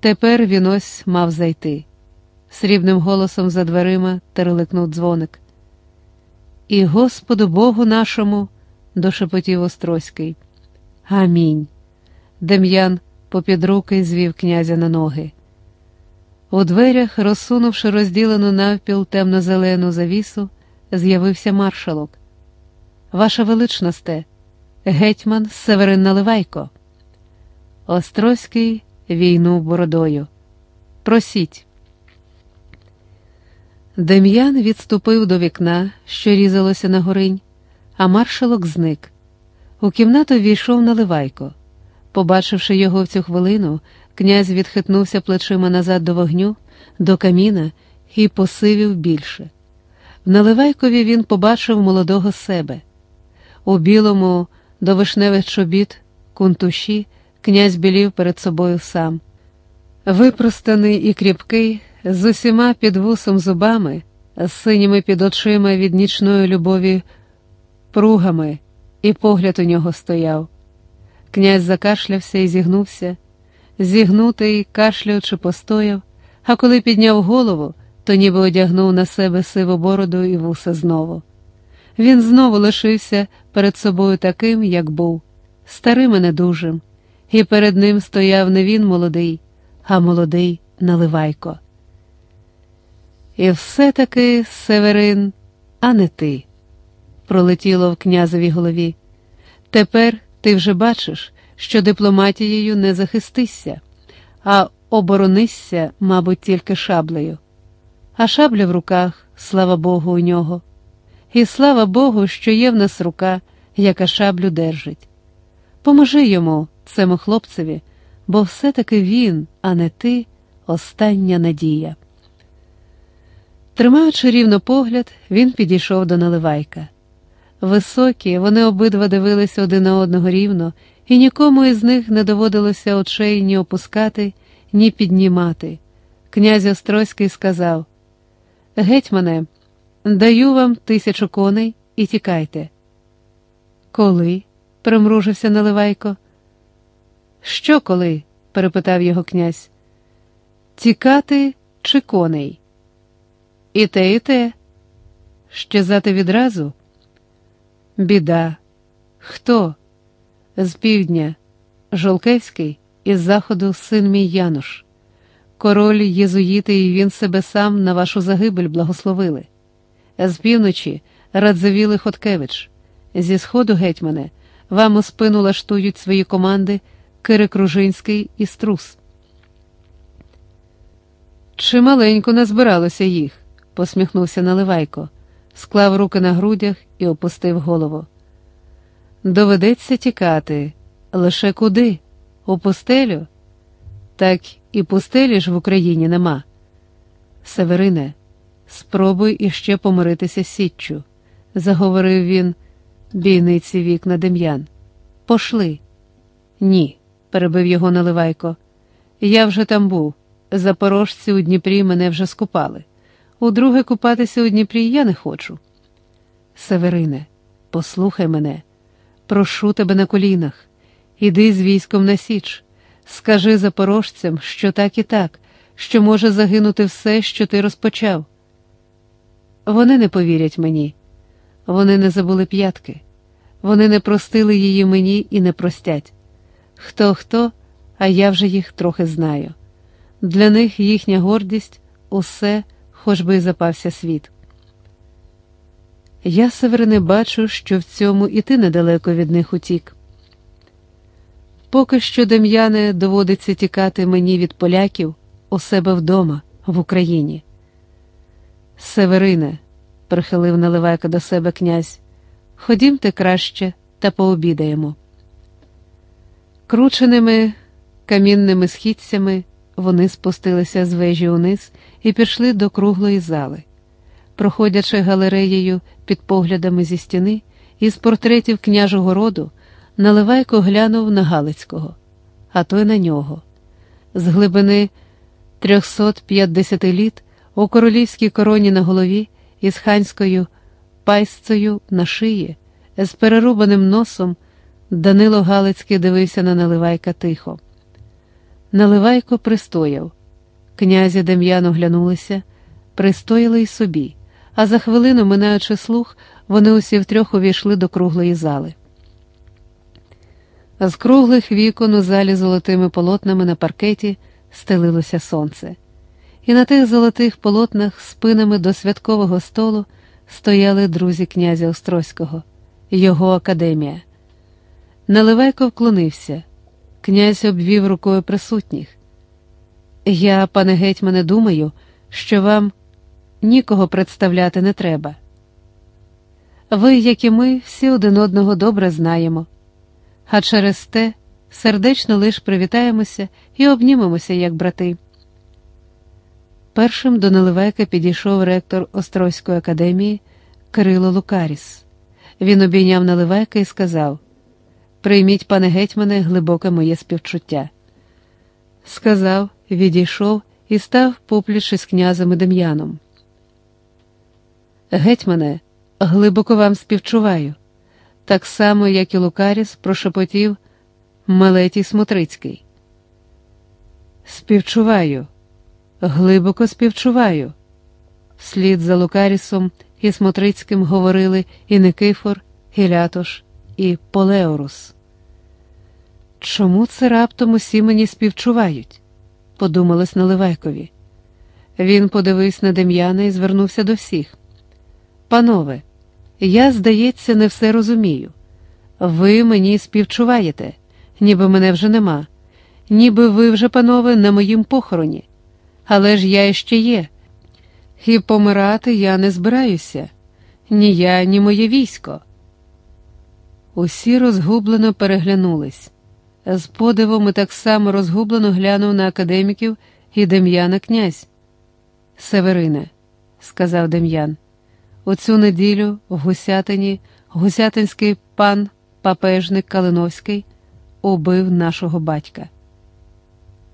Тепер він ось мав зайти. Срібним голосом за дверима тереликнув дзвоник. І Господу Богу нашому, дошепотів Острозький. Амінь. Дем'ян попід руки звів князя на ноги. У дверях, розсунувши розділену навпіл темно-зелену завісу, з'явився маршалок. Ваша величносте, гетьман Северин Наливайко. Острозький війнув бородою. Просіть. Дем'ян відступив до вікна, що різалося на горинь, а маршалок зник. У кімнату війшов Наливайко. Побачивши його в цю хвилину, князь відхитнувся плечима назад до вогню, до каміна і посивів більше. В Наливайкові він побачив молодого себе. У білому, до вишневих чобіт, кунтуші, князь білів перед собою сам. Випростаний і кріпкий, з усіма під вусом зубами, з синіми під очима від нічної любові пругами, і погляд у нього стояв. Князь закашлявся і зігнувся, зігнутий, кашляючи, постояв, а коли підняв голову, то ніби одягнув на себе сиву бороду і вуса знову. Він знову лишився перед собою таким, як був, старим і недужим, і перед ним стояв не він молодий, а молодий Наливайко. І все-таки Северин, а не ти, пролетіло в князевій голові. Тепер ти вже бачиш, що дипломатією не захистишся, а оборонишся, мабуть, тільки шаблею. А шабля в руках, слава Богу, у нього. І слава Богу, що є в нас рука, яка шаблю держить. Поможи йому, цьому хлопцеві, бо все-таки він, а не ти, остання надія. Тримаючи рівно погляд, він підійшов до наливайка. Високі, вони обидва дивилися один на одного рівно, і нікому із них не доводилося очей ні опускати, ні піднімати. Князь Острозький сказав: Гетьмане, даю вам тисячу коней і тікайте. Коли? примружився Наливайко. Що коли? перепитав його князь. Тікати чи коней? І те, і те. Щезати відразу? Біда. Хто? З півдня, Жолкевський, із заходу син мій Януш. Король єзуїти, і він себе сам на вашу загибель благословили. З півночі Радзивіли Хоткевич, зі сходу гетьмане, вам у спину лаштують свої команди Кирик Ружинський і Струс. Чималенько назбиралося їх, посміхнувся Наливайко, склав руки на грудях і опустив голову. Доведеться тікати. Лише куди? У пустелю? Так і пустелі ж в Україні нема. Северине, спробуй іще помиритися з січчю, заговорив він бійниці вікна Дем'ян. Пошли. Ні, перебив його Наливайко. Я вже там був. Запорожці у Дніпрі мене вже скупали. Удруге купатися у Дніпрі я не хочу. Северине, послухай мене, прошу тебе на колінах, іди з військом на Січ, скажи запорожцям, що так і так, що може загинути все, що ти розпочав. Вони не повірять мені, вони не забули п'ятки, вони не простили її мені і не простять. Хто хто, а я вже їх трохи знаю. Для них їхня гордість усе, хоч би й запався світ. Я, Северине, бачу, що в цьому і ти недалеко від них утік. Поки що, Дем'яне, доводиться тікати мені від поляків у себе вдома, в Україні. Северине, прихилив наливайка до себе князь, ходімте краще та пообідаємо. Крученими камінними східцями вони спустилися з вежі униз і пішли до круглої зали. Проходячи галереєю під поглядами зі стіни, із портретів княжого роду, Наливайко глянув на Галицького, а той на нього. З глибини 350 літ у королівській короні на голові із ханською пайсцею на шиї, з перерубаним носом, Данило Галицький дивився на Наливайка тихо. Наливайко пристояв. Князі Дем'ян оглянулися, пристояли й собі, а за хвилину, минаючи слух, вони усі втрьох увійшли до круглої зали. З круглих вікон у залі золотими полотнами на паркеті стелилося сонце, і на тих золотих полотнах спинами до святкового столу стояли друзі князя Острозького, його академія. Наливайко вклонився. Князь обвів рукою присутніх. Я, пане гетьмане, думаю, що вам нікого представляти не треба. Ви, як і ми, всі один одного добре знаємо, а через те сердечно лиш привітаємося і обнімемося, як брати. Першим до Наливайка підійшов ректор Острозької академії Кирило Лукаріс. Він обійняв Наливайка і сказав: Прийміть, пане гетьмане, глибоке моє співчуття. Сказав, відійшов і став попліч із князем і Дем'яном. Гетьмане, глибоко вам співчуваю, так само, як і Лукаріс прошепотів Мелетій Смотрицький. Співчуваю, глибоко співчуваю. Вслід за Лукарісом і Смотрицьким говорили і Никифор, і Лятош, і Полеорус. Чому це раптом усі мені співчувають? подумалось Наливайкові. Він подивився на Дем'яна і звернувся до всіх. Панове, я, здається, не все розумію. Ви мені співчуваєте, ніби мене вже нема, ніби ви вже, панове, на моїм похороні. Але ж я ще є, і помирати я не збираюся, ні я, ні моє військо. Усі розгублено переглянулись. З подивом і так само розгублено глянув на академіків і Дем'яна князь. Северине, сказав Дем'ян, у цю неділю в Гусятині гусятинський пан папежник Калиновський убив нашого батька.